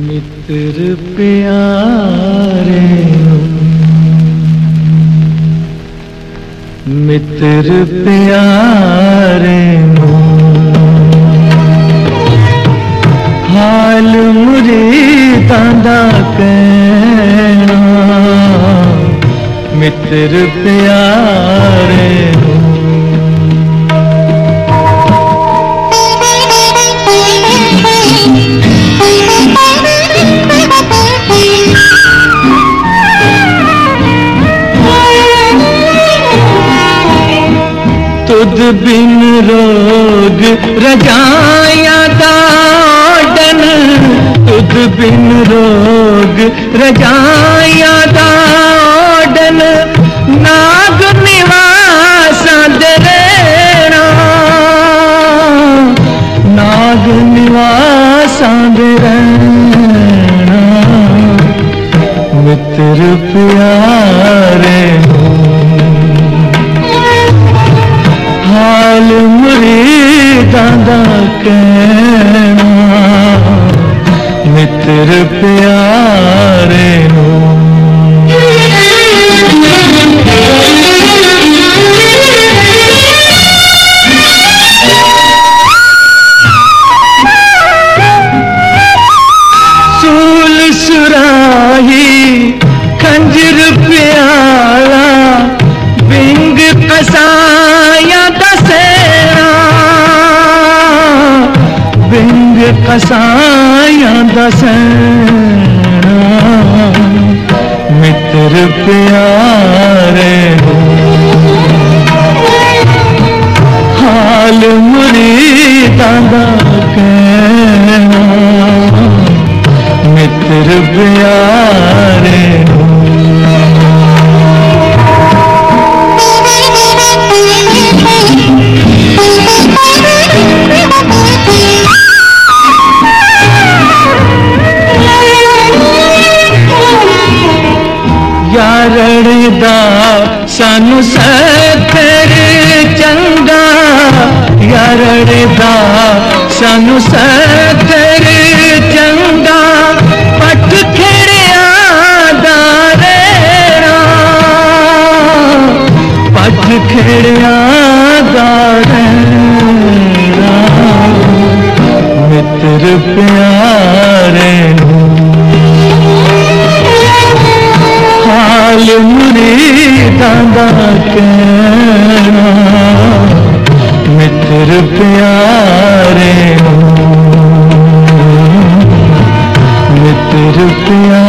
मित्र प्यारे मित्र प्यारे हाल मुझे तांदा कहना। मित्र प्यारे तुद बिन रोग रजाया दाडन तुद बिन रोग रजाया दाडन नाग निवास दरेणा नाग निवास दरेणा मित्र प्यारे ਮੁਰੀਦਾਂ ਦਾ ਕਹਿਣਾ ਮਿੱਤਰ ਪਿਆਰੇ ਨੂੰ कसाइयाँ दसना मित्र प्यारे हाल मुरीदा कहना मित्र प्यारे हो। ਯਾਰਣ ਦਾ ਸਾਨੂੰ ਸਤਰ ਚੰਗਾ ਯਾਰਣ ਦਾ ਸਾਨੂੰ ਸਤਰ ਚੰਗਾ ਪੱਟ ਖੇੜਿਆ ਦਾ ਪੱਟ ਖੇੜਿਆ ਦਾ ਮਿੱਤਰ ਪਿਆਰੇ दादा कहना मित्र प्यारे मित्र प्यारे